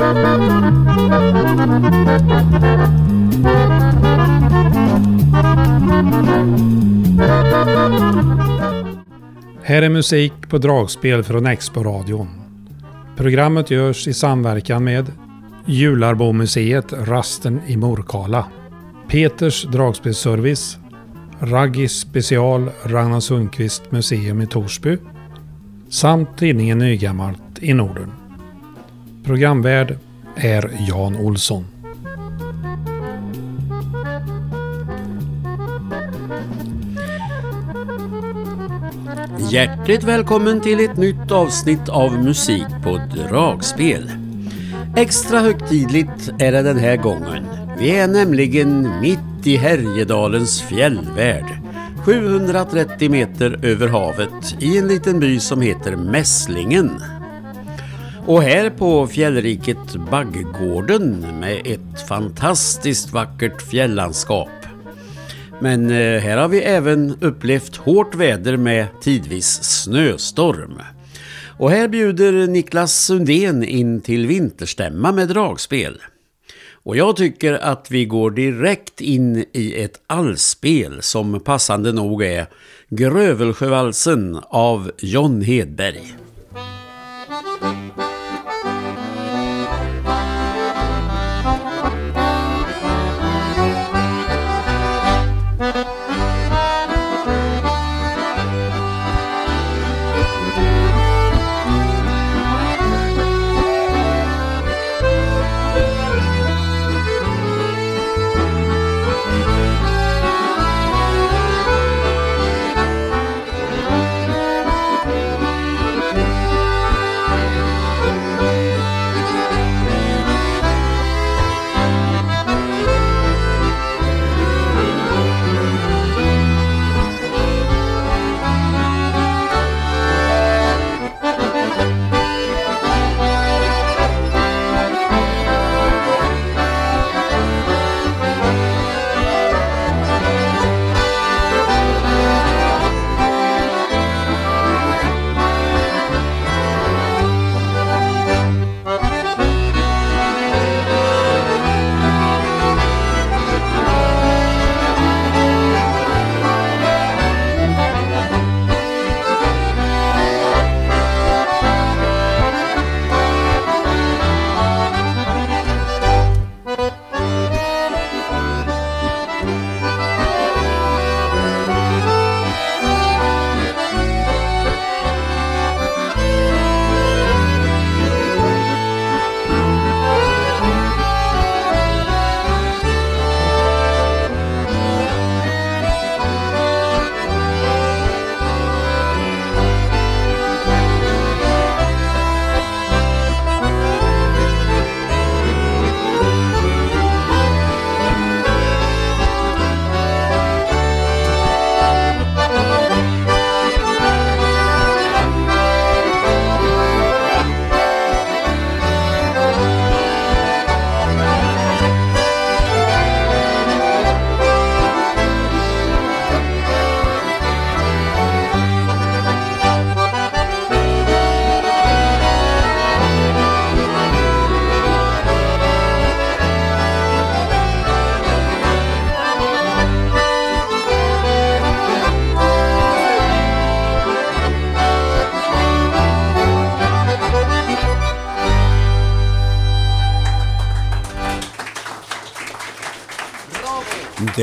Här är musik på dragspel från Expo-radion. Programmet görs i samverkan med Jularbomuseet Rasten i Morkala, Peters dragspelsservice, Raggis special Ragnar Sundqvist museum i Torsby samt tidningen Nygammalt i Norden. Programvärd är Jan Olsson. Hjärtligt välkommen till ett nytt avsnitt av Musik på dragspel. Extra högtidligt är det den här gången. Vi är nämligen mitt i Härjedalens fjällvärld. 730 meter över havet i en liten by som heter Mässlingen. Och här på fjällriket Baggården med ett fantastiskt vackert fjällandskap. Men eh, här har vi även upplevt hårt väder med tidvis snöstorm. Och här bjuder Niklas Sundén in till vinterstämma med dragspel. Och jag tycker att vi går direkt in i ett allspel som passande nog är Grövelsjövalsen av John Hedberg.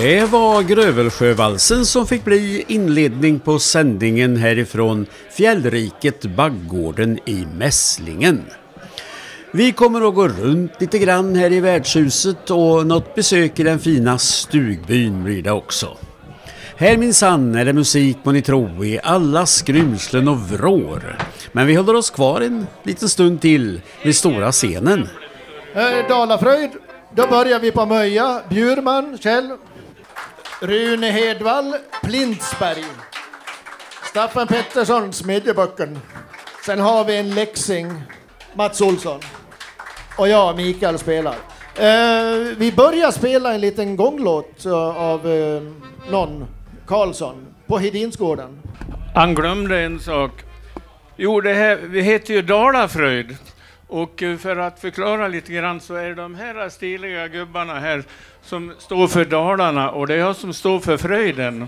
Det var Grövelsjövalsen som fick bli inledning på sändningen härifrån fjällriket Baggården i Mässlingen. Vi kommer att gå runt lite grann här i värdshuset och något besök i den fina stugbyn blir det också. Här minsann är det musik må ni tro i alla skrymslen och vrår. Men vi håller oss kvar en liten stund till vid stora scenen. Eh, Dalafröjd, då börjar vi på Möja. Bjurman, Kjell. Rune Hedvall, Plintsberg. Staffan Pettersson, Smedjeböcken. Sen har vi en Leksing, Mats Olsson. Och jag, Mikael, spelar. Eh, vi börjar spela en liten gånglåt uh, av uh, någon, Karlsson, på Hedinsgården. Han glömde en sak. Jo, det här, vi heter ju Dalafröjd. Och eh, för att förklara lite grann så är det de här stiliga gubbarna här som står för Dalarna och det är jag som står för Fröjden.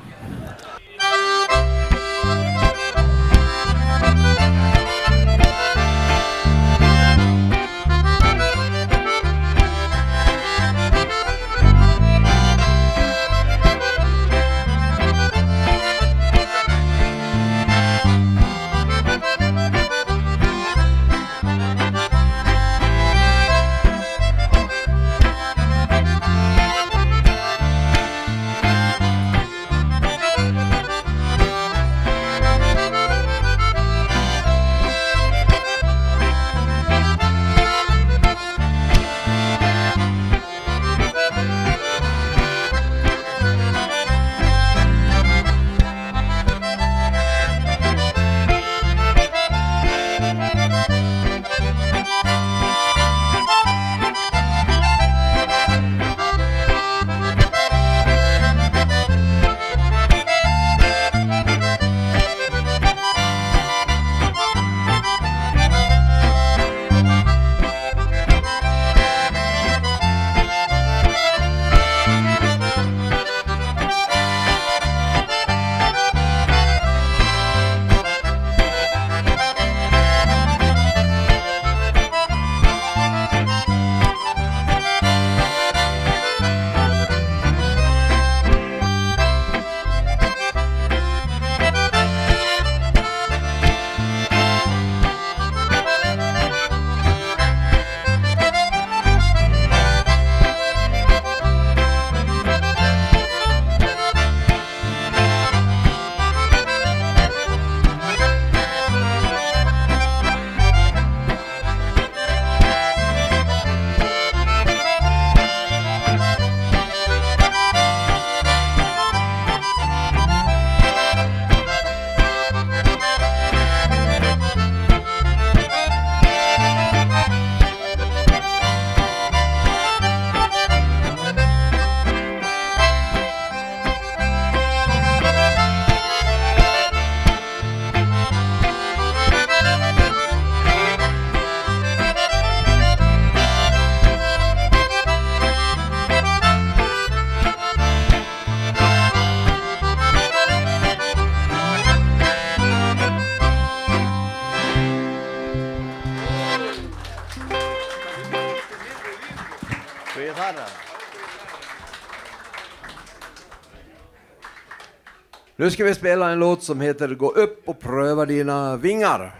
Nu ska vi spela en låt som heter Gå upp och pröva dina vingar.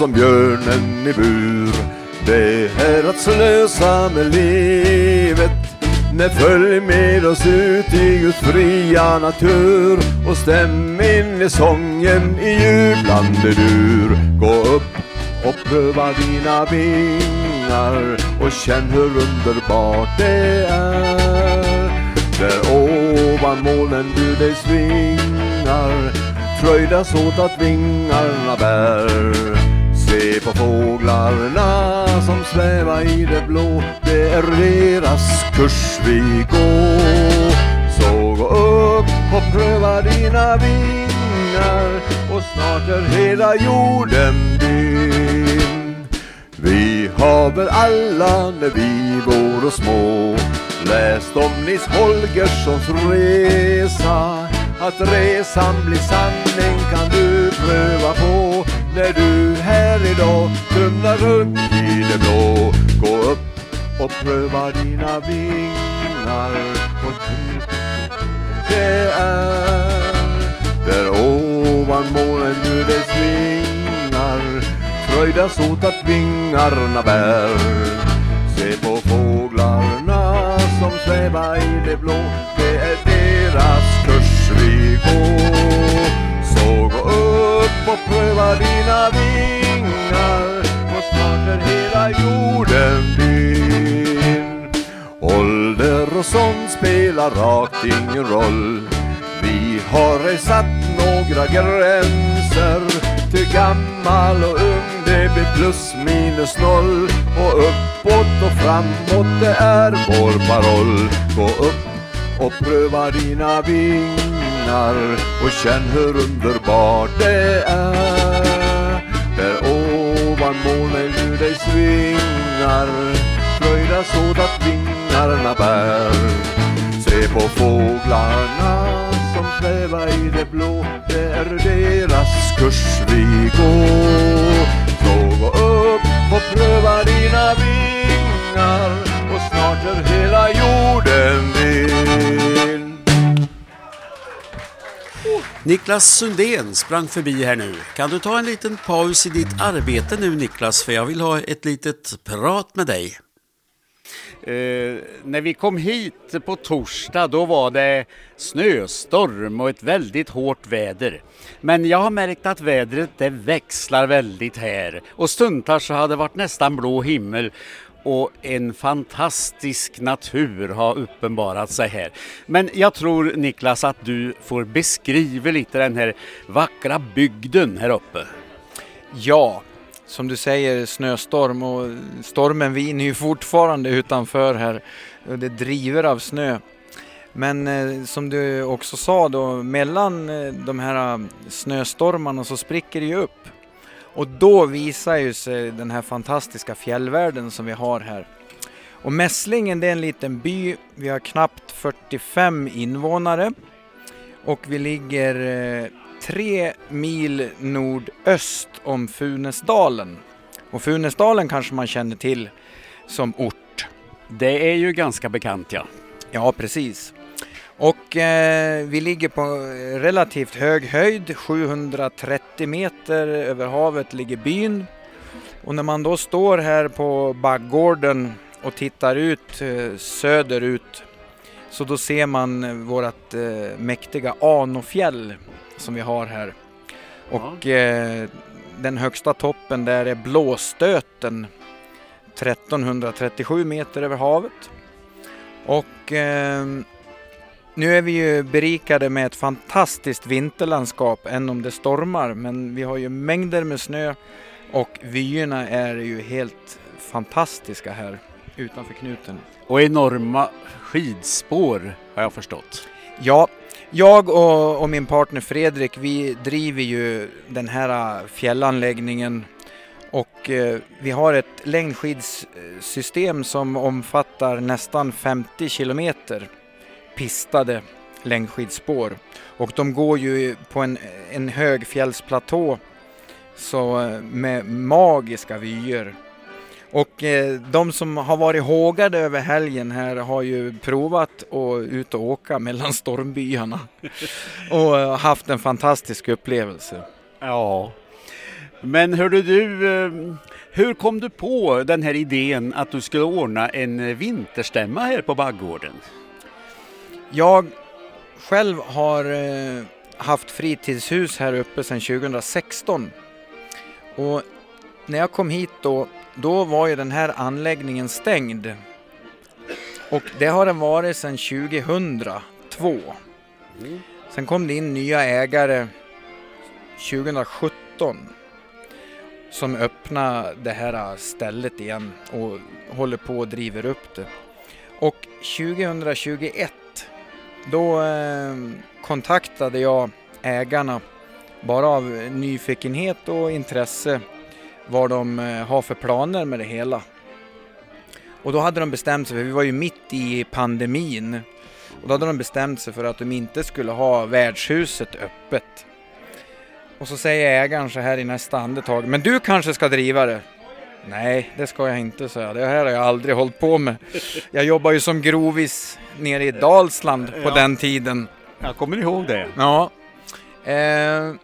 Som björnen i bur. Det är att slösa med livet. Nej, följ med oss ut i Guds fria natur och stäm in i sången i jublande dur. Gå upp och pröva dina vingar och känn hur underbart det är. Där ovan molnen du dig svingar fröjdas åt att vingarna bär. Se på fåglarna som sväva i det blå, det är deras kurs vi går. Så gå upp och pröva dina vingar och snart är hela jorden din. Vi har väl alla när vi var små läst om Nils Holgerssons resa att resan blir sanning kan du pröva på när du här idag tumlar runt i det blå. Gå upp och pröva dina vingar och det är där ovan molnen nu det svingar fröjdas åt att vingarna bär. Se på fåglarna som sväva i det blå Det är deras kurs vi går upp och pröva dina vingar. Och snart är hela jorden din. Ålder och sånt spelar rakt ingen roll. Vi har ej satt några gränser. Till gammal och ung det blir plus minus noll. Och uppåt och framåt det är vår paroll. Gå upp och pröva dina vingar och känn hur underbart det är. Där ovan molnen nu dig svingar Fröjda så att vingarna bär. Se på fåglarna som svävar i det blå Det är deras kurs vi går. Så gå upp och pröva dina vingar Och snart är hela jorden Niklas Sundén sprang förbi här nu. Kan du ta en liten paus i ditt arbete nu Niklas, för jag vill ha ett litet prat med dig. Eh, när vi kom hit på torsdag då var det snöstorm och ett väldigt hårt väder. Men jag har märkt att vädret det växlar väldigt här och stundtals så har det varit nästan blå himmel och en fantastisk natur har uppenbarat sig här. Men jag tror Niklas att du får beskriva lite den här vackra bygden här uppe. Ja, som du säger snöstorm och stormen viner ju fortfarande utanför här. Och Det driver av snö. Men eh, som du också sa då, mellan eh, de här eh, snöstormarna så spricker det ju upp. Och då visar ju sig den här fantastiska fjällvärlden som vi har här. Och Mässlingen det är en liten by, vi har knappt 45 invånare. Och vi ligger eh, tre mil nordöst om Funäsdalen. Och Funäsdalen kanske man känner till som ort. Det är ju ganska bekant ja. Ja, precis. Och eh, vi ligger på relativt hög höjd, 730 meter över havet ligger byn. Och när man då står här på baggården och tittar ut eh, söderut så då ser man eh, vårat eh, mäktiga Anofjäll som vi har här. Och eh, den högsta toppen där är Blåstöten 1337 meter över havet. Och eh, nu är vi ju berikade med ett fantastiskt vinterlandskap, än om det stormar. Men vi har ju mängder med snö och vyerna är ju helt fantastiska här utanför knuten. Och enorma skidspår har jag förstått. Ja, jag och, och min partner Fredrik, vi driver ju den här fjällanläggningen och eh, vi har ett längdskidssystem som omfattar nästan 50 kilometer pistade längdskidspår. Och de går ju på en, en hög fjällsplatå så eh, med magiska vyer. Och eh, de som har varit hågade över helgen här har ju provat att ut och åka mellan stormbyarna och eh, haft en fantastisk upplevelse. Ja. Men hörde du, eh, hur kom du på den här idén att du skulle ordna en vinterstämma här på Baggården? Jag själv har eh, haft fritidshus här uppe sedan 2016. Och när jag kom hit då, då var ju den här anläggningen stängd. Och det har den varit sedan 2002. Sen kom det in nya ägare 2017 som öppnar det här stället igen och håller på och driver upp det. Och 2021 då eh, kontaktade jag ägarna bara av nyfikenhet och intresse vad de eh, har för planer med det hela. Och då hade de bestämt sig, för vi var ju mitt i pandemin, och då hade de bestämt sig för att de inte skulle ha värdshuset öppet. Och så säger ägaren så här i nästa andetag, men du kanske ska driva det? Nej, det ska jag inte säga. Det här har jag aldrig hållit på med. Jag jobbar ju som grovis nere i Dalsland på Ja. den tiden. Jag kommer ihåg det. Ja. Eh,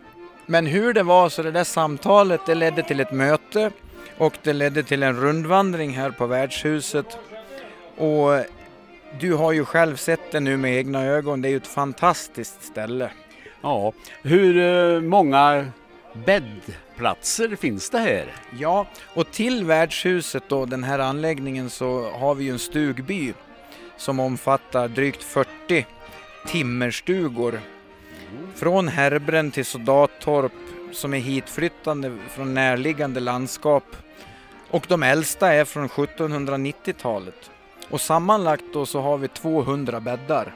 men hur det var så det där samtalet det ledde till ett möte och det ledde till en rundvandring här på värdshuset. Och du har ju själv sett det nu med egna ögon. Det är ju ett fantastiskt ställe. Ja, hur eh, många bäddplatser finns det här? Ja, och till värdshuset då, den här anläggningen, så har vi ju en stugby som omfattar drygt 40 timmerstugor. Från Herbren till Soldattorp som är hitflyttande från närliggande landskap. Och de äldsta är från 1790-talet. Och sammanlagt då så har vi 200 bäddar.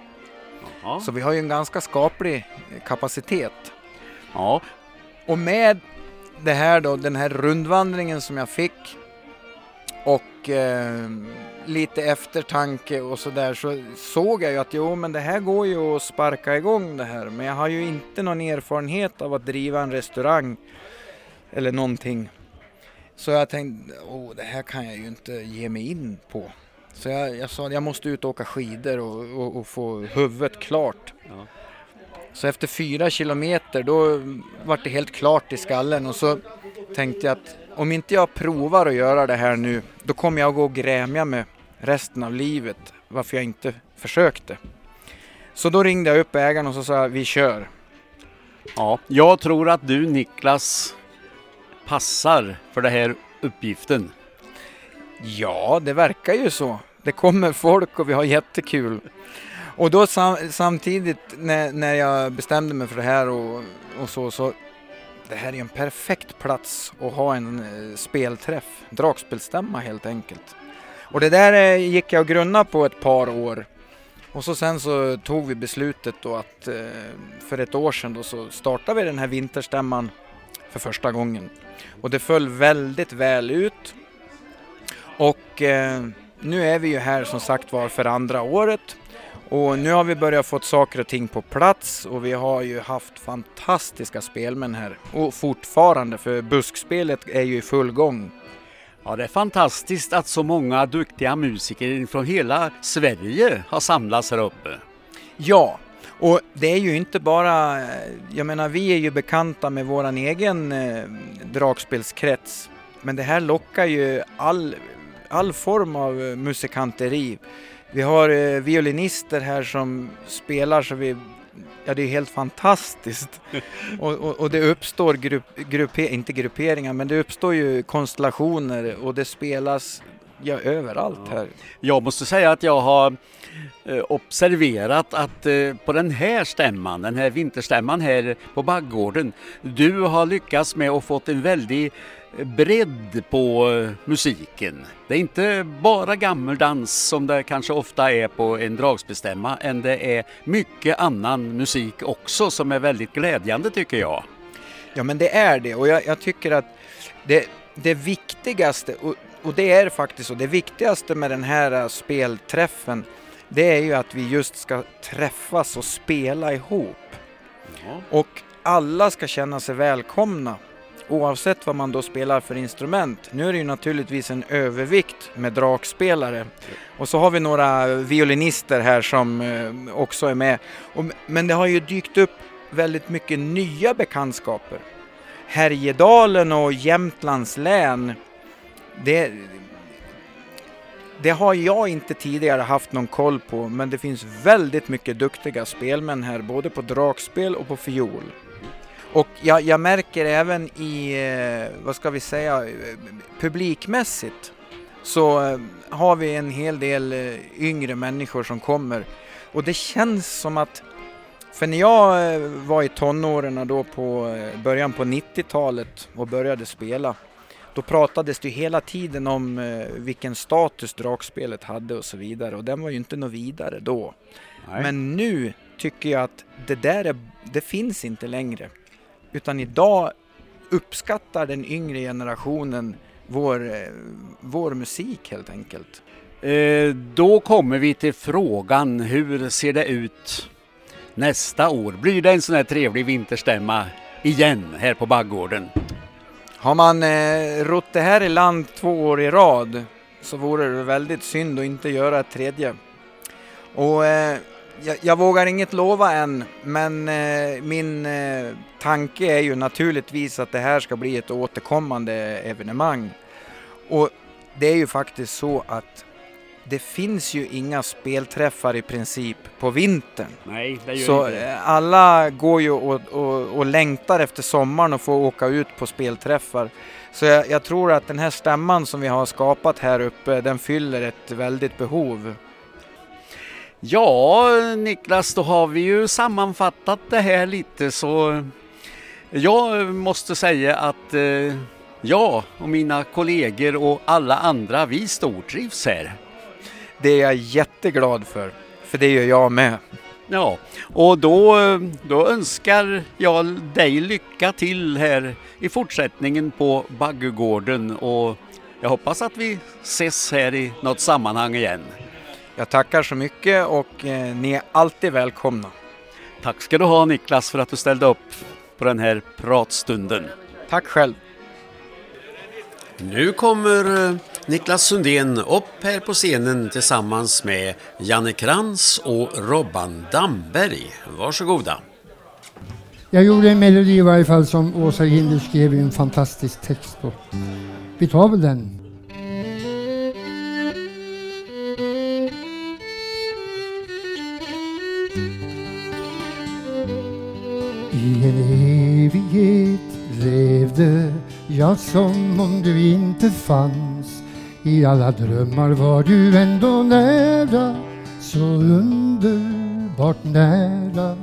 Ja. Så vi har ju en ganska skaplig kapacitet. ja, och med det här då, den här rundvandringen som jag fick och eh, lite eftertanke och sådär så såg jag ju att jo men det här går ju att sparka igång det här men jag har ju inte någon erfarenhet av att driva en restaurang eller någonting. Så jag tänkte, åh det här kan jag ju inte ge mig in på. Så jag, jag sa jag måste ut och åka skidor och, och, och få huvudet klart. Ja. Så efter fyra kilometer då var det helt klart i skallen och så tänkte jag att om inte jag provar att göra det här nu då kommer jag gå och grämja med resten av livet varför jag inte försökte. Så då ringde jag upp ägaren och så sa jag, vi kör. ja. Jag tror att du Niklas passar för den här uppgiften. Ja, det verkar ju så. Det kommer folk och vi har jättekul. Och då sam samtidigt när, när jag bestämde mig för det här och, och så, så det här är ju en perfekt plats att ha en eh, spelträff, dragspelstämma helt enkelt. Och det där eh, gick jag och grunna på ett par år. Och så sen så tog vi beslutet då att eh, för ett år sedan då så startade vi den här vinterstämman för första gången. Och det föll väldigt väl ut. Och nu är vi ju här som sagt var för andra året. Och nu har vi börjat få saker och ting på plats och vi har ju haft fantastiska spelmän här. Och fortfarande, för buskspelet är ju i full gång. Ja, det är fantastiskt att så många duktiga musiker från hela Sverige har samlats här uppe. Ja, och det är ju inte bara, jag menar vi är ju bekanta med våran egen eh, dragspelskrets. Men det här lockar ju all, all form av musikanteri. Vi har eh, violinister här som spelar så vi, ja det är helt fantastiskt. och, och, och det uppstår grupp, grupper, inte grupperingar, men det uppstår ju konstellationer och det spelas ja, överallt här. Jag måste säga att jag har eh, observerat att eh, på den här stämman, den här vinterstämman här på Baggården, du har lyckats med att fått en väldig bredd på eh, musiken. Det är inte bara gammeldans som det kanske ofta är på en dragspelstämma, än det är mycket annan musik också som är väldigt glädjande tycker jag. Ja men det är det och jag, jag tycker att det, det viktigaste, och, och det är faktiskt så, det viktigaste med den här äh, spelträffen det är ju att vi just ska träffas och spela ihop. Och alla ska känna sig välkomna oavsett vad man då spelar för instrument. Nu är det ju naturligtvis en övervikt med drakspelare och så har vi några violinister här som eh, också är med. Men det har ju dykt upp väldigt mycket nya bekantskaper. Härjedalen och Jämtlands län, det, det har jag inte tidigare haft någon koll på, men det finns väldigt mycket duktiga spelmän här, både på dragspel och på fiol. Och jag, jag märker även i, eh, vad ska vi säga, publikmässigt så eh, har vi en hel del eh, yngre människor som kommer. Och det känns som att, för när jag var i tonåren då på början på 90-talet och började spela, då pratades det ju hela tiden om eh, vilken status dragspelet hade och så vidare och den var ju inte något vidare då. Nej. Men nu tycker jag att det där är, det finns inte längre. Utan idag uppskattar den yngre generationen vår, eh, vår musik helt enkelt. Eh, då kommer vi till frågan, hur ser det ut nästa år? Blir det en sån här trevlig vinterstämma igen här på Baggården? Har man eh, rott det här i land två år i rad så vore det väldigt synd att inte göra ett tredje. Och eh, jag, jag vågar inget lova än, men eh, min eh, tanke är ju naturligtvis att det här ska bli ett återkommande evenemang. Och det är ju faktiskt så att det finns ju inga spelträffar i princip på vintern. Nej, det gör Så inte det. eh, alla går ju och, och, och längtar efter sommaren och få åka ut på spelträffar. Så jag, jag tror att den här stämman som vi har skapat här uppe, den fyller ett väldigt behov. Ja, Niklas, då har vi ju sammanfattat det här lite så jag måste säga att eh, jag och mina kollegor och alla andra, vi stortrivs här. Det är jag jätteglad för, för det gör jag med. Ja, och då, då önskar jag dig lycka till här i fortsättningen på Baggegården och jag hoppas att vi ses här i något sammanhang igen. Jag tackar så mycket och eh, ni är alltid välkomna. Tack ska du ha Niklas för att du ställde upp på den här pratstunden. Tack själv. Nu kommer eh, Niklas Sundén upp här på scenen tillsammans med Janne Krantz och Robban Damberg. Varsågoda. Jag gjorde en melodi i varje fall som Åsa Ginder skrev i en fantastisk text på. Vi tar väl den. I en evighet levde jag som om du inte fanns. I alla drömmar var du ändå nära, så underbart nära.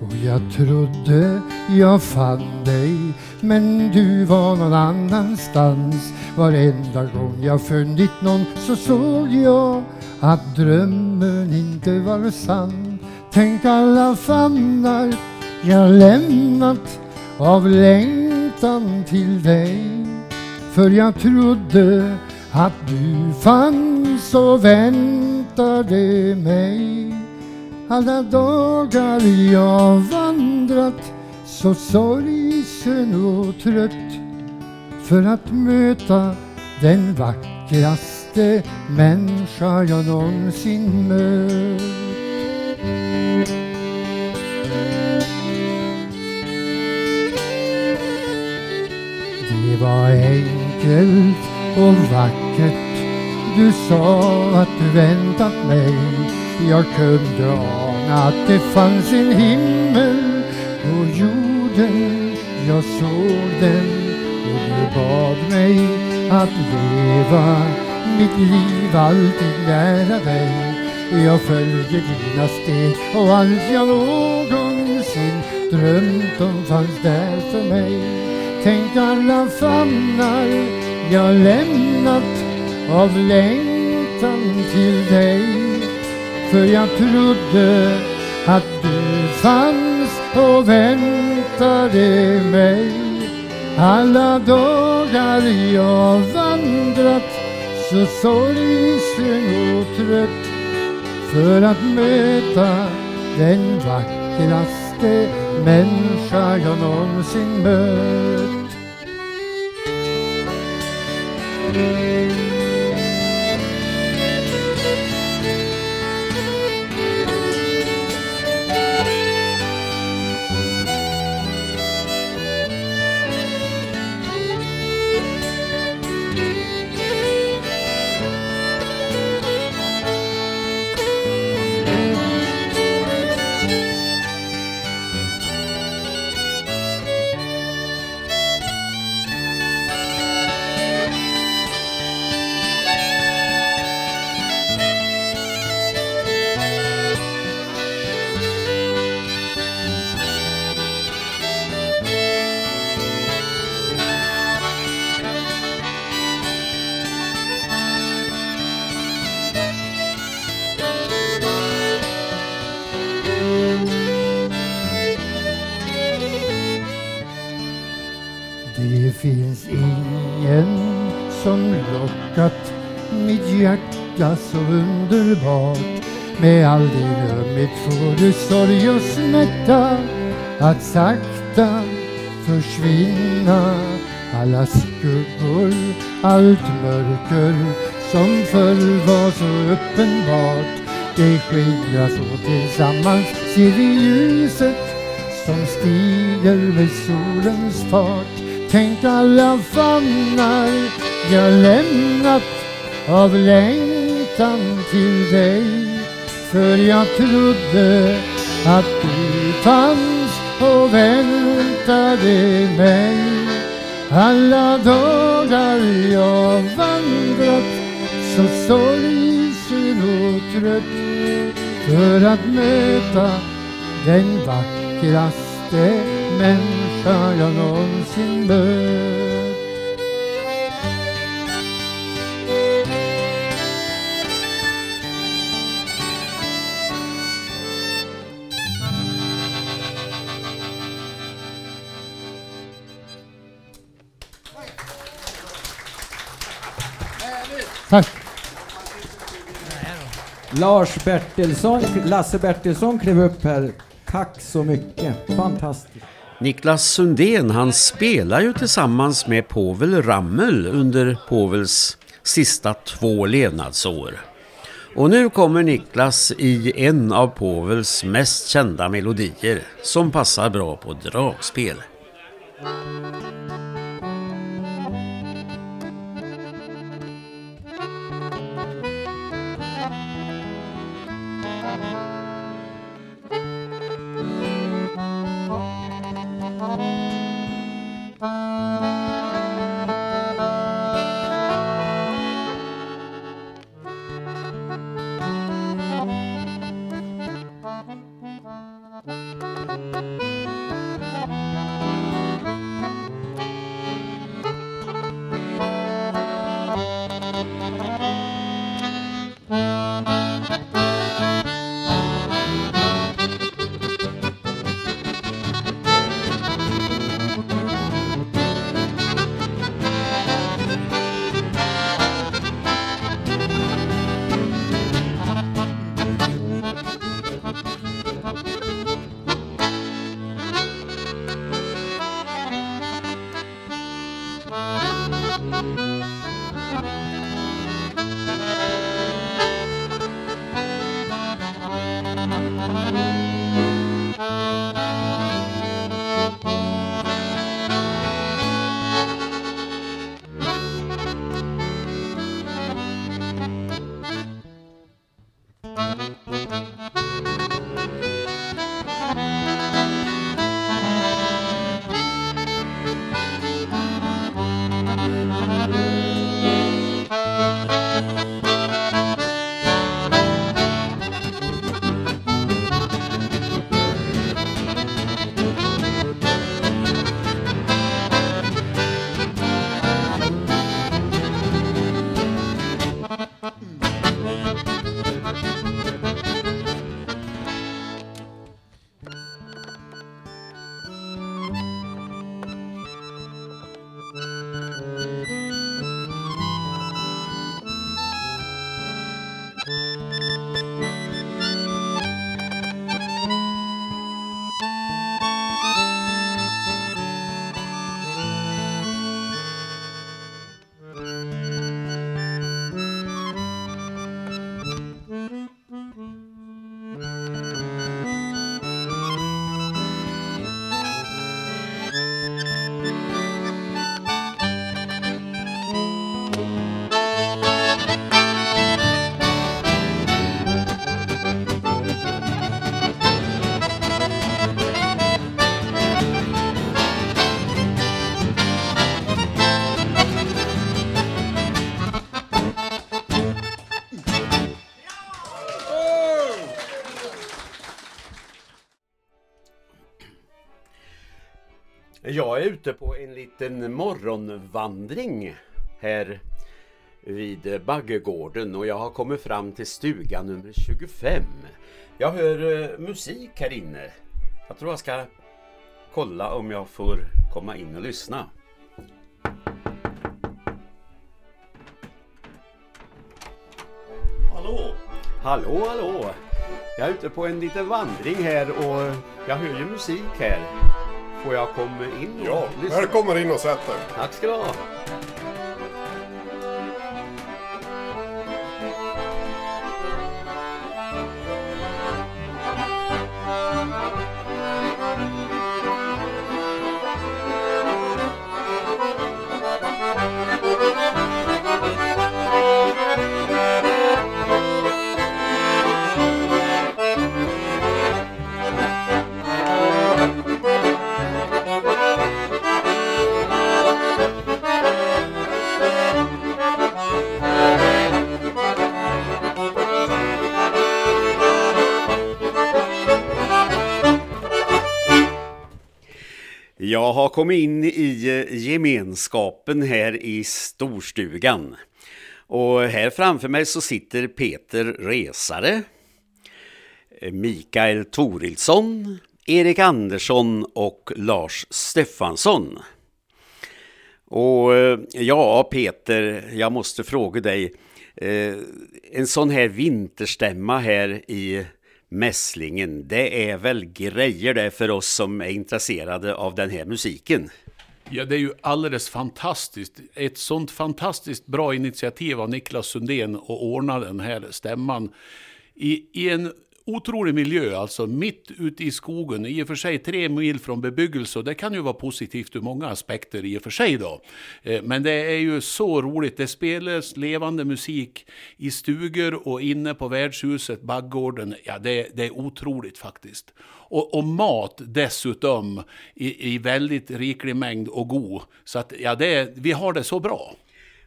Och jag trodde jag fann dig Men du var någon annanstans. Varenda gång jag funnit någon så såg jag Att drömmen inte var sann. Tänk alla famnar jag lämnat Av längtan till dig. För jag trodde att du fanns och väntade mig alla dagar jag vandrat så sorgsen och trött för att möta den vackraste människa jag någonsin mött. Det var enkelt och vackert Du sa att du väntat mig jag kunde ana att det fanns en himmel på jorden. Jag såg den och du bad mig att leva mitt liv alltid nära dig. Jag följde dina steg och allt jag någonsin drömt om fanns där för mig. Tänk alla famnar jag lämnat av längtan till dig. För jag trodde att du fanns och väntade mig Alla dagar jag vandrat så sorgsen och trött För att möta den vackraste människa jag någonsin mött Det sorg och smärta Att sakta försvinna. Alla skuggor, allt mörker som förr var så uppenbart Det skildras och tillsammans ser vi ljuset som stiger med solens fart. Tänk alla famnar jag lämnat av längtan längtan till dig för jag trodde att du fanns och väntade mig. Alla dagar jag vandrat så sorgsen och trött för att möta den vackraste människa jag någonsin mött. Tack. Lars Bertilsson, Lasse Bertilsson klev upp här. Tack så mycket. Fantastiskt. Niklas Sundén han spelar ju tillsammans med Povel Ramel under Povels sista två levnadsår. Och nu kommer Niklas i en av Povels mest kända melodier som passar bra på dragspel. Ute på en liten morgonvandring här vid Baggegården och jag har kommit fram till stuga nummer 25. Jag hör eh, musik här inne. Jag tror jag ska kolla om jag får komma in och lyssna. Hallå! Hallå, hallå! Jag är ute på en liten vandring här och jag hör ju musik här. Får jag komma in och Ja, lyssna? välkommen in och sätt dig. Tack ska du ha. Jag in i eh, gemenskapen här i storstugan. Och här framför mig så sitter Peter Resare, eh, Mikael Torilsson, Erik Andersson och Lars Stefansson. Och eh, ja, Peter, jag måste fråga dig. En sån här vinterstämma här i Mässlingen, det är väl grejer det för oss som är intresserade av den här musiken. Ja, det är ju alldeles fantastiskt. Ett sånt fantastiskt bra initiativ av Niklas Sundén att ordna den här stämman i, i en otrolig miljö, alltså mitt ute i skogen, i och för sig tre mil från bebyggelse och det kan ju vara positivt ur många aspekter i och för sig då. Eh, men det är ju så roligt, det spelas levande musik i stugor och inne på värdshuset, Baggården, ja det, det är otroligt faktiskt. Och, och, mat dessutom i, i väldigt riklig mängd och god. Så att ja, det, vi har det så bra.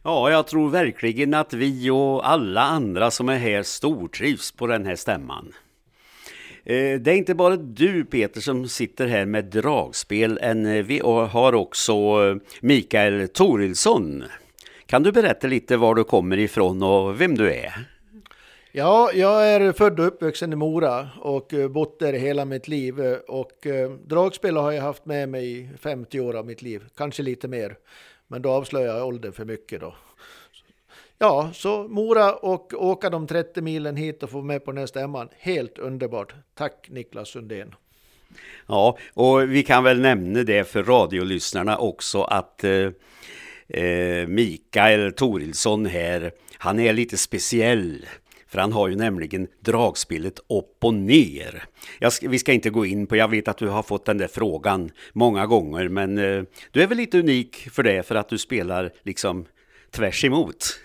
Ja, jag tror verkligen att vi och alla andra som är här stortrivs på den här stämman. Eh, det är inte bara du Peter som sitter här med dragspel, än eh, vi har också eh, Mikael Torilsson. Kan du berätta lite var du kommer ifrån och vem du är? Ja, jag är född och uppvuxen i Mora och bott där hela mitt liv. Och dragspel har jag haft med mig i 50 år av mitt liv, kanske lite mer. Men då avslöjar jag åldern för mycket då. Ja, så Mora och åka de 30 milen hit och få med på den här stämman. Helt underbart. Tack Niklas Sundén. Ja, och vi kan väl nämna det för radiolyssnarna också att eh, eh Mikael Torilsson här, han är lite speciell. För han har ju nämligen dragspelet upp och ner. Ska, vi ska inte gå in på, jag vet att du har fått den där frågan många gånger, men eh, du är väl lite unik för det, för att du spelar liksom tvärs emot.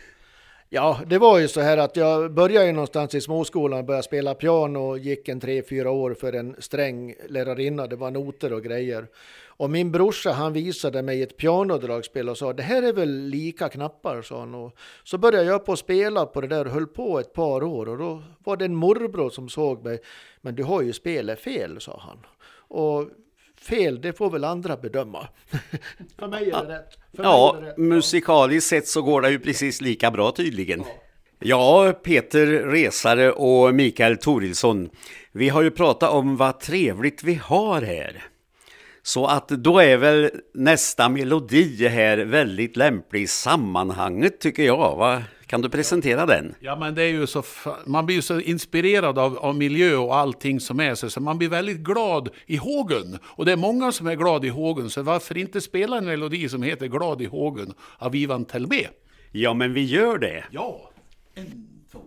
Ja, det var ju så här att jag började ju någonstans i småskolan, började spela piano och gick en tre, fyra år för en sträng lärarinna. Det var noter och grejer. Och min brorsa han visade mig ett pianodragspel och sa det här är väl lika knappar, sa han. Och så började jag på att spela på det där och höll på ett par år och då var det en morbror som såg mig. Men du har ju spelet fel, sa han. Och fel, det får väl andra bedöma. För mig är det rätt. För ja, det rätt. musikaliskt sett så går det ju precis lika bra tydligen. Ja. Ja, Peter Resare och Mikael Torilsson. Vi har ju pratat om vad trevligt vi har här. Så att då är väl nästa melodi här väldigt lämplig i sammanhanget tycker jag. Va? Kan du presentera den? Ja, men det är ju så, man blir ju så inspirerad av, av miljö och allting som är så, så man blir väldigt glad i hågen. Och det är många som är glada i hågen, så varför inte spela en melodi som heter Glad i hågen av Ivan Telbe? Ja, men vi gör det. Ja. En, två,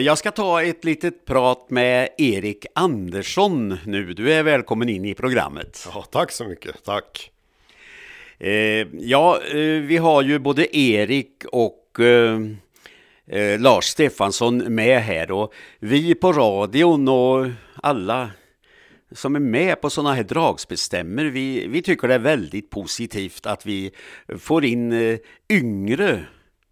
Jag ska ta ett litet prat med Erik Andersson nu. Du är välkommen in i programmet. Ja, tack så mycket, tack. Eh, ja, eh, vi har ju både Erik och eh, eh, Lars Stefansson med här och vi på radion och alla som är med på sådana här dragspelstämmer, vi, vi tycker det är väldigt positivt att vi får in eh, yngre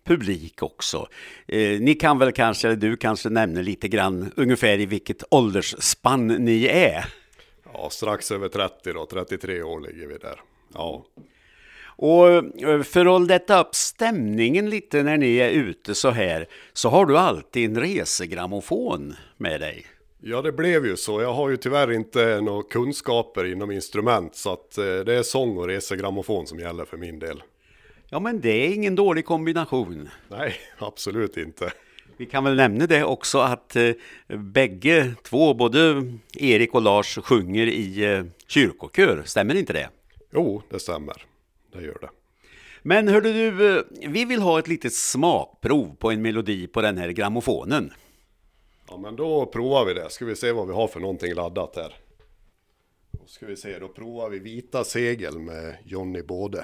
publik också. Eh, ni kan väl kanske, eller du kanske nämner lite grann ungefär i vilket åldersspann ni är? Ja, strax över 30 då, 33 år ligger vi där. Ja. Och eh, för att detta upp stämningen lite när ni är ute så här, så har du alltid en resegrammofon med dig. Ja, det blev ju så. Jag har ju tyvärr inte några kunskaper inom instrument, så att eh, det är sång och resegrammofon som gäller för min del. Ja, men det är ingen dålig kombination. Nej, absolut inte. Vi kan väl nämna det också att eh, bägge två, både Erik och Lars, sjunger i eh, kyrkokör. Stämmer inte det? Jo, det stämmer. Det gör det. Men hörde du, eh, vi vill ha ett litet smakprov på en melodi på den här grammofonen. Ja, men då provar vi det. Ska vi se vad vi har för någonting laddat här. Då ska vi se, då provar vi Vita segel med Johnny Både.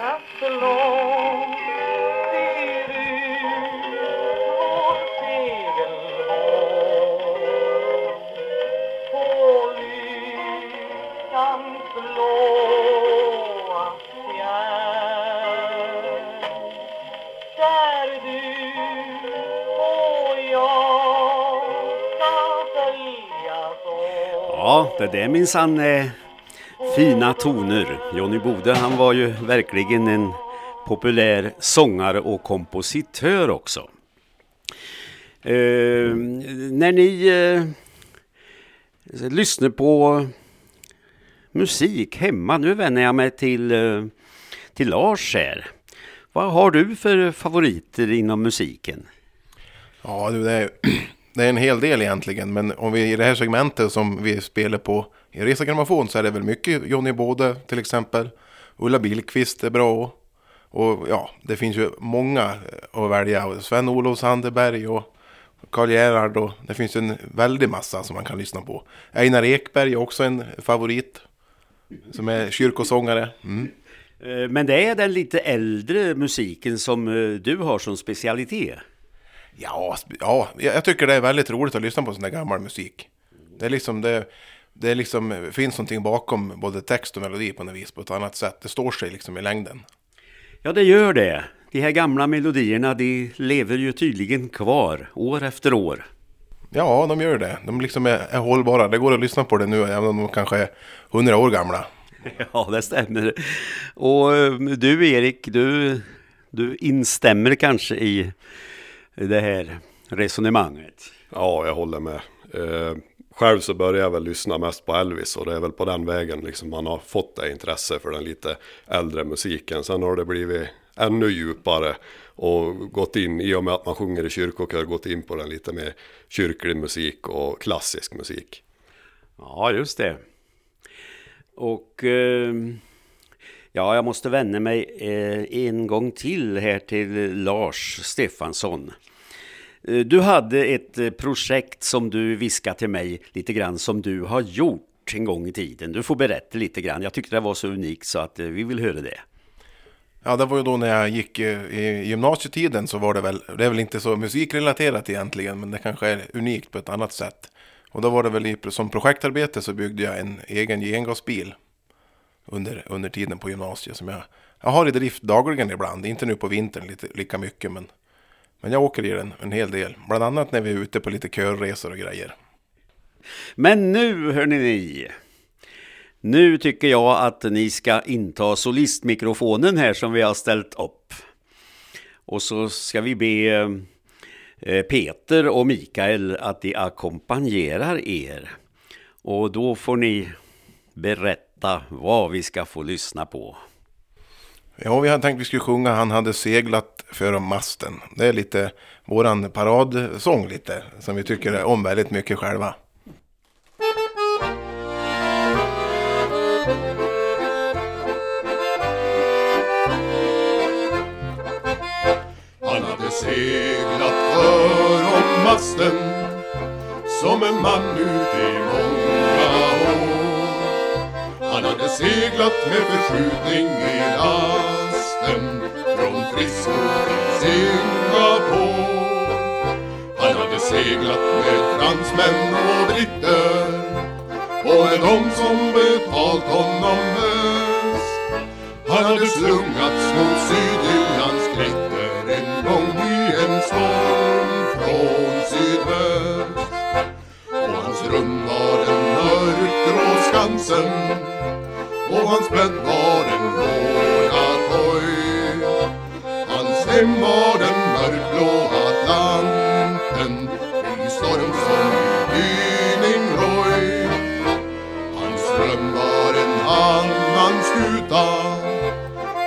Ja, det där minsann eh, fina toner. Johnny Bode, han var ju verkligen en populär sångare och kompositör också. Eh, när ni eh, lyssnar på musik hemma, nu vänder jag mig till, eh, till Lars här. Vad har du för favoriter inom musiken? Ja, det är, det är en hel del egentligen. Men om vi i det här segmentet som vi spelar på i Resa Grammofon så är det väl mycket Johnny Bode till exempel. Ulla Billqvist är bra. Och ja, det finns ju många att välja. Sven-Olof Sandeberg och Karl Gerhard och det finns en väldig massa som man kan lyssna på. Einar Ekberg är också en favorit. Som är kyrkosångare. Mm. Eh, Men det är den lite äldre musiken som eh, du har som specialitet. Ja, ja, jag jag tycker det är väldigt roligt att lyssna på sån där gammal musik. Det är liksom, det, det liksom, finns någonting bakom både text och melodi på något vis på ett annat sätt. Det står sig liksom i längden. Ja, det gör det. De här gamla melodierna, de lever ju tydligen kvar år efter år. Ja, de gör det. De liksom är, är hållbara. Det går att lyssna på det nu, även om de kanske är hundra år gamla. Ja, det stämmer. Och eh, du Erik, du, du instämmer kanske i det här resonemanget. Ja, jag håller med. Själv så började jag väl lyssna mest på Elvis och det är väl på den vägen liksom man har fått det intresse för den lite äldre musiken. Sen har det blivit ännu djupare och gått in, i och med att man sjunger i kyrkokör, gått in på den lite mer kyrklig musik och klassisk musik. Ja, just det. Och eh, ja, jag måste vända mig eh, en gång till här till Lars Stefansson. Eh, du hade ett eh, projekt som du viskade till mig lite grann som du har gjort en gång i tiden. Du får berätta lite grann. Jag tyckte det var så unikt så att eh, vi vill höra det. Ja, det var ju då när jag gick i gymnasietiden så var det väl, det är väl inte så musikrelaterat egentligen, men det kanske är unikt på ett annat sätt. Och då var det väl i, som projektarbete så byggde jag en egen gengasbil under, under tiden på gymnasiet som jag, jag har i drift dagligen ibland, inte nu på vintern lite, lika mycket, men, men jag åker i den en hel del. Bland annat när vi är ute på lite körresor och grejer. Men nu hörni ni. Nu tycker jag att ni ska inta solistmikrofonen här som vi har ställt upp. Och så ska vi be eh, Peter och Mikael att de ackompanjerar er. Och då får ni berätta vad vi ska få lyssna på. Ja, vi hade tänkt att vi skulle sjunga Han hade seglat för om masten. Det är lite våran paradsång lite, som vi tycker om väldigt mycket själva. Han hade seglat för om masten som en man ut i många år. Han hade seglat med förskjutning i lasten från Frisco Singapore. Han hade seglat med fransmän och britter och med dem som betalt honom mest. Han hade slungats mot Sydirlands klitter en gång i en storm från sydväst. Och hans rum var den mörkgrå Skansen och hans bädd var den Hans var den mörkblå Atlanten i storm som i Dyningroy. Hans dröm var en annan skuta,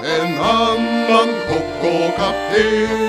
en annan kock och kapten.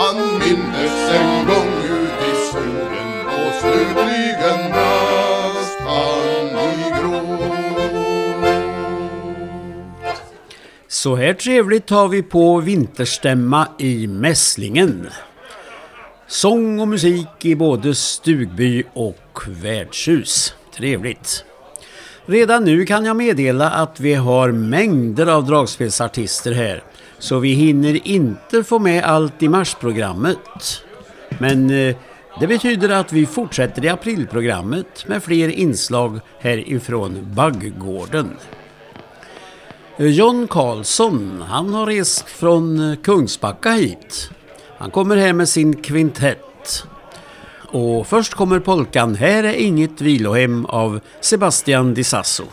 Han mindes en gång ut i skogen och slutligen brast han i gråt. Så här trevligt har vi på vinterstämma i Mässlingen. Sång och musik i både stugby och värdshus. Trevligt. Redan nu kan jag meddela att vi har mängder av dragspelsartister här. Så vi hinner inte få med allt i marsprogrammet. Men eh, det betyder att vi fortsätter i aprilprogrammet med fler inslag härifrån Baggården. Eh, John Karlsson, han har rest från eh, Kungsbacka hit. Han kommer här med sin kvintett. Och först kommer polkan Här är inget vilohem av Sebastian Di Sasso.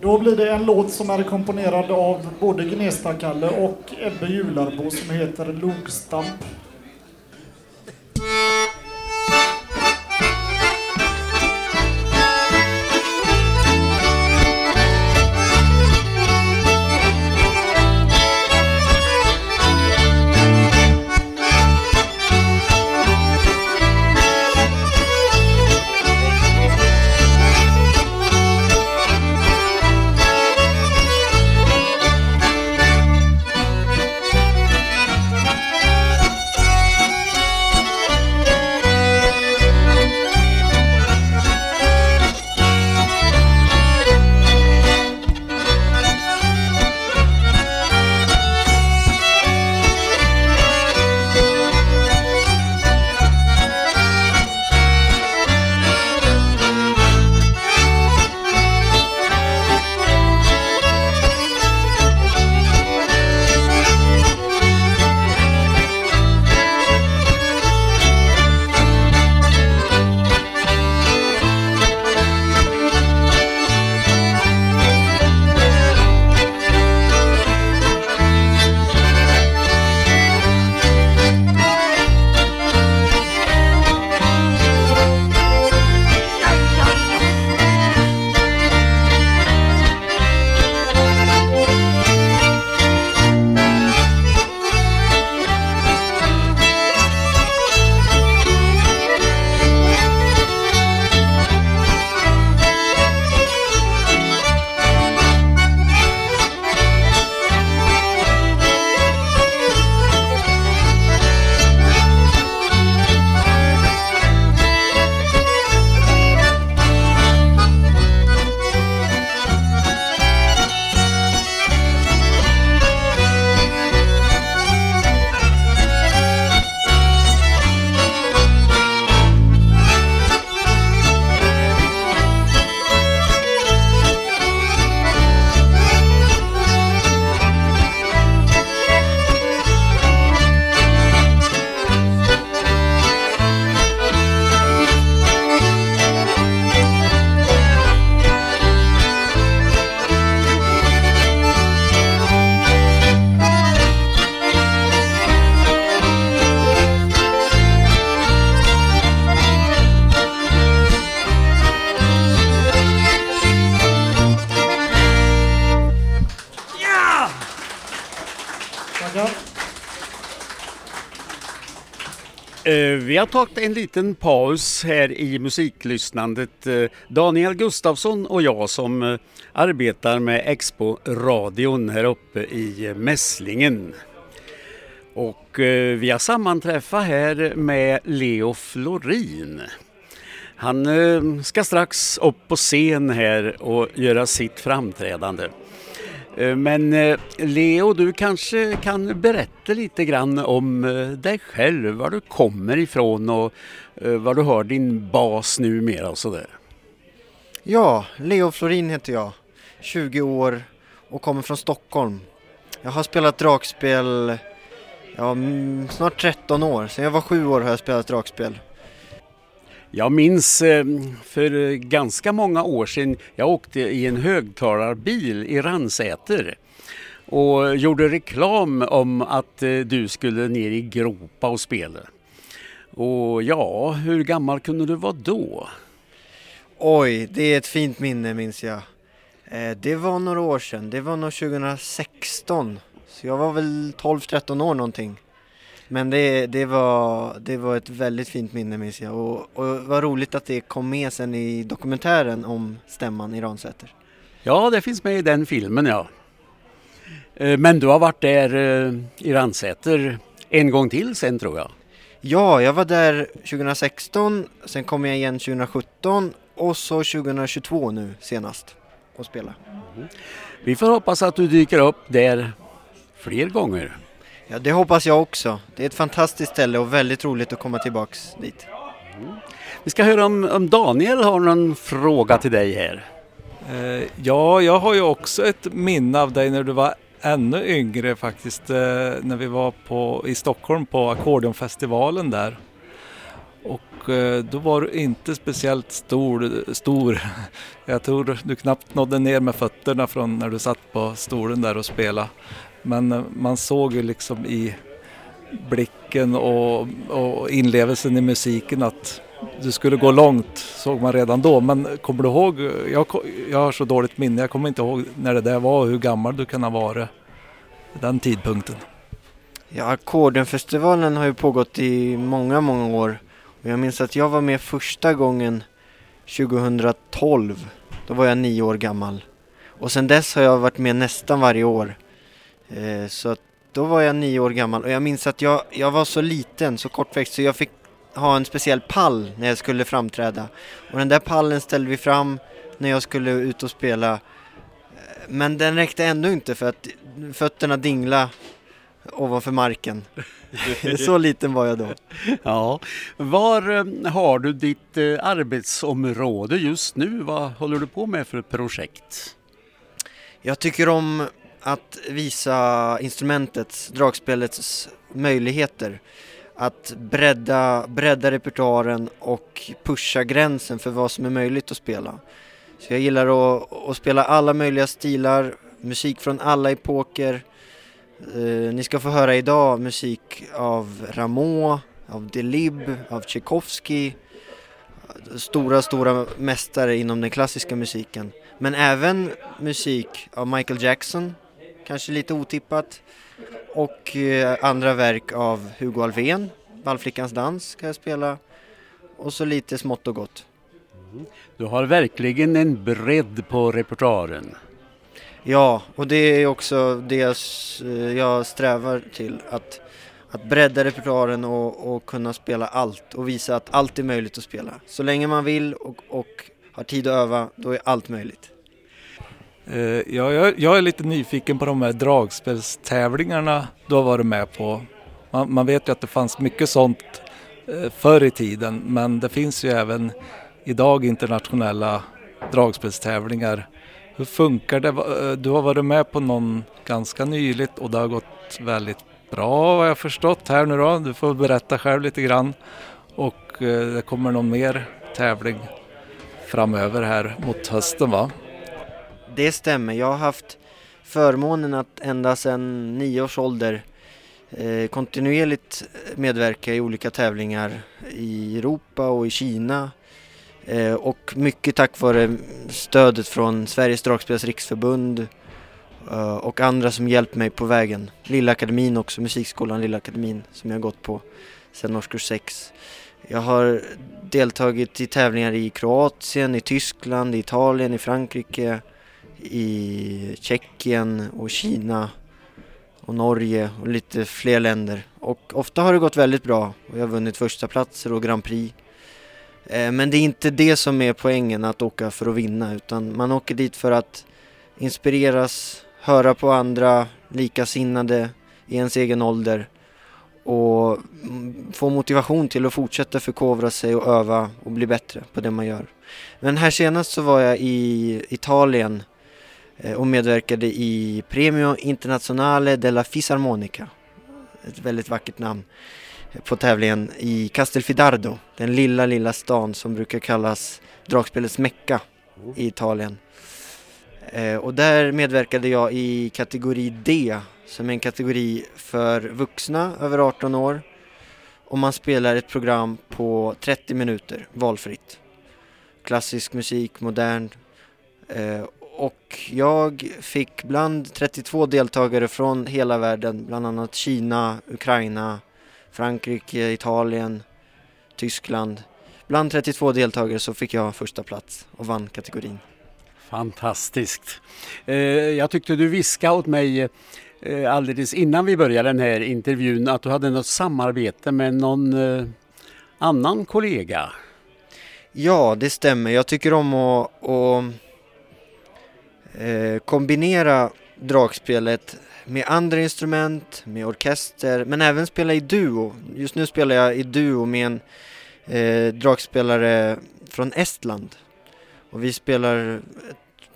Då blir det en låt som är komponerad av både Gnesta-Kalle och Ebbe Jularbo som heter Logstamp. Vi har tagit en liten paus här i musiklyssnandet. Eh, Daniel Gustafsson och jag som eh, arbetar med Expo-radion här uppe i eh, Mässlingen. Och vi har sammanträffat här med Leo Florin. Han ska strax upp på scen här och göra sitt framträdande. Eh, men eh, Leo, du kanske kan berätta lite grann om eh, dig själv, var du kommer ifrån och var du har din bas numera och sådär. Ja, Leo Florin heter jag. 20 år och kommer från Stockholm. Jag har spelat dragspel ja, mm, snart 13 år. Sen jag var 7 år har jag spelat dragspel. Jag minns eh, för ganska många år sedan, jag åkte i en högtalarbil i Ransäter och gjorde reklam om att eh, du skulle ner i Gropa och spela. Och ja, hur gammal kunde du vara då? Oj, det är ett fint minne minns jag. Eh, det var några år sedan, det var nog 2016. Så jag var väl 12-13 år någonting. Men det, det, var, det var ett väldigt fint minne minns jag och, och vad roligt att det kom med sen i dokumentären om stämman i Ransäter. Ja, det finns med i den filmen ja. Eh, Men du har varit där eh, i Ransäter en gång till sen tror jag. Ja, jag var där 2016, sen kom jag igen 2017 och så 2022 nu senast och spela. Vi får hoppas att du dyker upp där fler gånger. Ja, det hoppas jag också. Det är ett fantastiskt ställe och väldigt roligt att komma tillbaks dit. Vi ska höra om, om Daniel har någon fråga till dig här. Eh, ja, jag har ju också ett minne av dig när du var ännu yngre faktiskt. Eh, när vi var på, i Stockholm på Ackordeonfestivalen där. Och och eh, då var du inte speciellt stor, stor. Jag tror du knappt nådde ner med fötterna från när du satt på stolen där och spelade. Men eh, man såg ju liksom i blicken och, och inlevelsen i musiken att du skulle gå långt såg man redan då. Men kommer du ihåg, jag, jag har så dåligt minne, jag kommer inte ihåg när det där var och hur gammal du kan ha varit den tidpunkten. Ja, Ackordenfestivalen har ju pågått i många, många år. Och jag minns att jag var med första gången 2012. Då var jag nio år gammal. Och sen dess har jag varit med nästan varje år. Eh, så då var jag nio år gammal och jag minns att jag, jag var så liten, så kortväxt, så jag fick ha en speciell pall när jag skulle framträda. Och den där pallen ställde vi fram när jag skulle ut och spela. Eh, men den räckte ändå inte för att fötterna dingla ovanför marken. Så liten var jag då. Ja. Var eh, har du ditt eh, arbetsområde just nu? Vad håller du på med för projekt? Jag tycker om att visa instrumentets, dragspelets möjligheter. Att bredda, bredda repertoaren och pusha gränsen för vad som är möjligt att spela. Så jag gillar att, att spela alla möjliga stilar, musik från alla epoker, Eh, ni ska få höra idag musik av Rameau, av Delib, av Tchaikovsky. Stora, stora mästare inom den klassiska musiken. Men även musik av Michael Jackson, kanske lite otippat. Och uh, andra verk av Hugo Alfvén, Ballflickans dans ska jag spela. Och så lite smått och gott. Du har verkligen en bredd på repertoaren. Ja, och det är också det jag strävar till. Att, att bredda repertoaren och, och kunna spela allt och visa att allt är möjligt att spela. Så länge man vill och, och har tid att öva, då är allt möjligt. Eh, ja, jag, jag, är lite nyfiken på de här dragspelstävlingarna du har varit med på. Man, man vet ju att det fanns mycket sånt eh, förr i tiden men det finns ju även idag internationella dragspelstävlingar hur funkar det? Eh, du har varit med på någon ganska nyligt och det har gått väldigt bra vad jag förstått här nu då. Du får berätta själv lite grann. Och det kommer någon mer tävling framöver här mot hösten va? Det stämmer. Jag har haft förmånen att ända sedan nio års ålder eh, kontinuerligt medverka i olika tävlingar i Europa och i Kina Eh, och mycket tack vare stödet från Sveriges Dragspelares riksförbund eh, och andra som hjälpt mig på vägen. Lilla Akademin också, musikskolan Lilla Akademin som jag gått på sedan årskurs 6. Jag har deltagit i tävlingar i Kroatien, i Tyskland, i Italien, i Frankrike, i Tjeckien och Kina och Norge och lite fler länder. Och ofta har det gått väldigt bra och jag har vunnit första platser och Grand Prix. Eh, men det är inte det som är poängen att åka för att vinna utan man åker dit för att inspireras, höra på andra likasinnade i ens egen ålder och få motivation till att fortsätta förkovra sig och öva och bli bättre på det man gör. Men här senast så var jag i Italien Eh, och medverkade i Premio Internazionale della Fisarmonica. Ett väldigt vackert namn eh, på tävlingen i Castelfidardo, den lilla, lilla stan som brukar kallas dragspelets Mecka i Italien. Eh, och där medverkade jag i kategori D, som är en kategori för vuxna över 18 år. Och man spelar ett program på 30 minuter, valfritt. Klassisk musik, modern. Eh, och jag fick bland 32 deltagare från hela världen, bland annat Kina, Ukraina, Frankrike, Italien, Tyskland. Bland 32 deltagare så fick jag första plats och vann kategorin. Fantastiskt. Eh, jag tyckte du viskade åt mig eh, alldeles innan vi började den här intervjun att du hade något samarbete med någon eh, annan kollega. Ja, det stämmer. Jag tycker om att, att Eh, kombinera dragspelet med andra instrument, med orkester, men även spela i duo. Just nu spelar jag i duo med en eh, dragspelare från Estland. Och vi spelar ett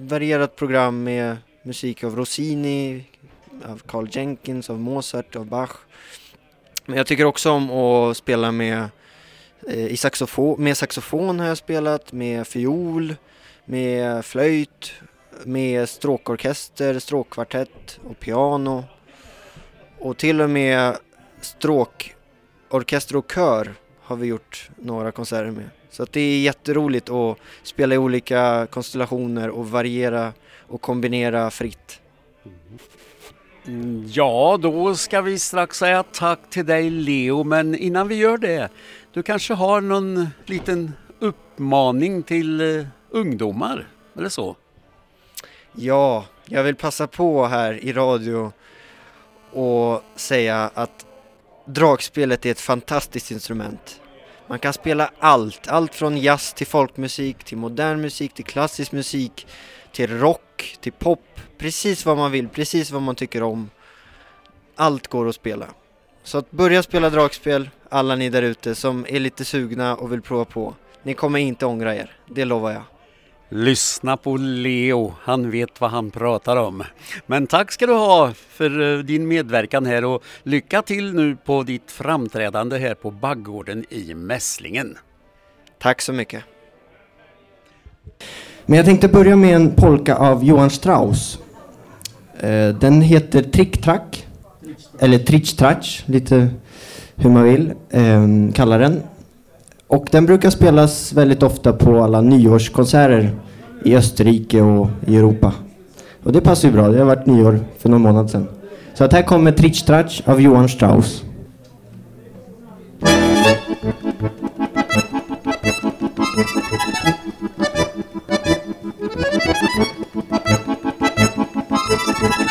varierat program med musik av Rossini, av Carl Jenkins, av Mozart, av Bach. Men jag tycker också om att spela med Eh, I saxofon, med saxofon har jag spelat, med fiol, med flöjt, med stråkorkester, stråkkvartett och piano. Och till och med stråkorkester och kör har vi gjort några konserter med. Så att det är jätteroligt att spela i olika konstellationer och variera och kombinera fritt. Mm, ja, då ska vi strax säga tack till dig Leo, men innan vi gör det, du kanske har någon liten uppmaning till eh, ungdomar, eller så? Ja, jag vill passa på här i radio och säga att dragspelet är ett fantastiskt instrument. Man kan spela allt, allt från jazz till folkmusik, till modern musik, till klassisk musik, till rock, till pop, precis vad man vill, precis vad man tycker om. Allt går att spela. Så att börja spela dragspel, alla ni där ute som är lite sugna och vill prova på. Ni kommer inte ångra er, det lovar jag. Lyssna på Leo, han vet vad han pratar om. Men tack ska du ha för eh, din medverkan här och lycka till nu på ditt framträdande här på Baggården i Mässlingen. Tack så mycket. Men jag tänkte börja med en polka av Johann Strauss. Eh, Den heter Trick Track, eller Tritch Tratch, lite hur man vill eh, kalla den. Och den brukar spelas väldigt ofta på alla nyårskonserter i Österrike och i Europa. Och det passar ju bra, det har varit nyår för någon månad sedan. Så att här kommer Tritch Tratch av Johan Strauss. Leo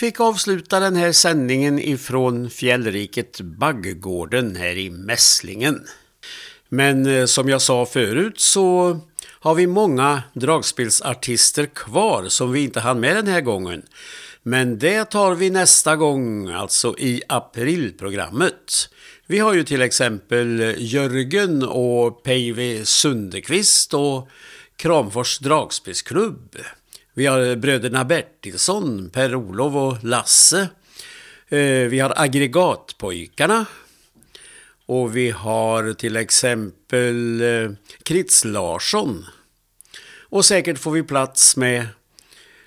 fick avsluta den här sändningen ifrån fjällriket Baggården här i Mässlingen. Men eh, som jag sa förut så har vi många dragspelsartister kvar som vi inte hann med den här gången. Men det tar vi nästa gång, alltså i aprilprogrammet. Vi har ju till exempel Jörgen och Päivi Sundekvist och Kramfors dragspelsklubb. Vi har eh, bröderna Bertilsson, Per-Olof och Lasse. Eh, vi har aggregatpojkarna. Och vi har till exempel eh, Krits Larsson. Och säkert får vi plats med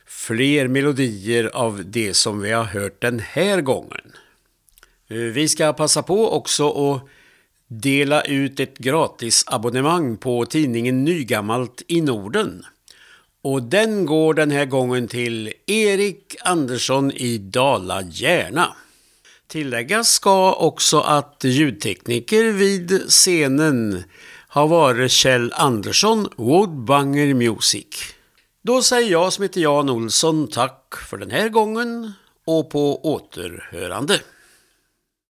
fler melodier av det som vi har hört den här gången. Vi ska passa på också att dela ut ett gratis abonnemang på tidningen Nygammalt i Norden. Och den går den här gången till Erik Andersson i Dala-Järna. Tilläggas ska också att ljudtekniker vid scenen har varit Kjell Andersson, Woodbanger Music. Då säger jag som heter Jan Olsson tack för den här gången och på återhörande.